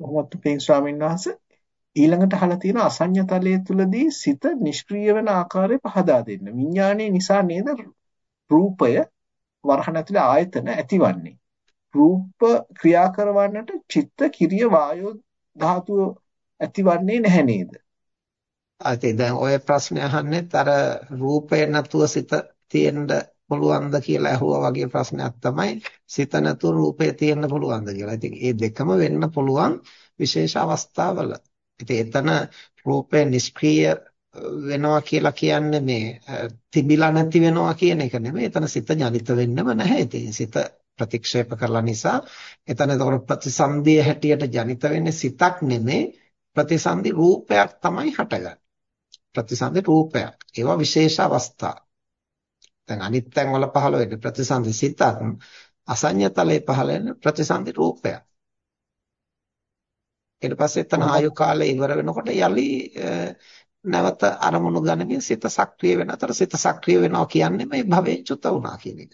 මොහොමත් පින් ස්වාමීන් වහන්සේ ඊළඟට අහලා තියෙන අසඤ්ඤ තලයේ තුලදී සිත නිෂ්ක්‍රීය වෙන ආකාරය පහදා දෙන්න. විඥානයේ නිසා නේද රූපය වරහන් ඇතුලේ ආයතන ඇතිවන්නේ. රූප ක්‍රියා කරවන්නට චිත්ත කිරිය වායෝ ධාතුව ඇතිවන්නේ නැහැ නේද? අතේ දැන් ඔය ප්‍රශ්නේ අහන්නෙත් අර රූපය නැතුව සිත තියෙන්න පුළුවන්ද කියලා අහුවා වගේ ප්‍රශ්නයක් තමයි සිත නැතුව රූපය තියෙන්න පුළුවන්ද කියලා. ඉතින් මේ දෙකම වෙන්න පුළුවන් විශේෂ අවස්ථාවල. ඉතින් එතන රූපය නිෂ්ක්‍රීය වෙනවා කියලා කියන්නේ මේ තිබිලා නැති වෙනවා කියන එක නෙමෙයි. එතන සිත ජනිත වෙන්නම නැහැ. ඉතින් සිත ප්‍රතික්ෂේප කරලා නිසා එතන ඒතකොට ප්‍රතිසන්දිය හැටියට ජනිත වෙන්නේ සිතක් නෙමෙයි ප්‍රතිසන්දි රූපයක් තමයි හටගන්නේ. ප්‍රතිසන්දි රූපයක්. ඒවා විශේෂ අවස්ථා. දැන් අනිත් තැන් වල පහළ වෙන්නේ ප්‍රතිසන්දි සිතක් අසඤ්ඤතලයේ පහළ වෙන ප්‍රතිසන්දි රූපයක්. ඊට පස්සේ එතන ආයු කාලය ඉවර වෙනකොට යලි නැවත අරමුණු ගනිමින් සිත සක්‍රිය වෙන අතර සිත සක්‍රිය වෙනවා කියන්නේ මේ භවයෙන් චුත වුණා කියන එක.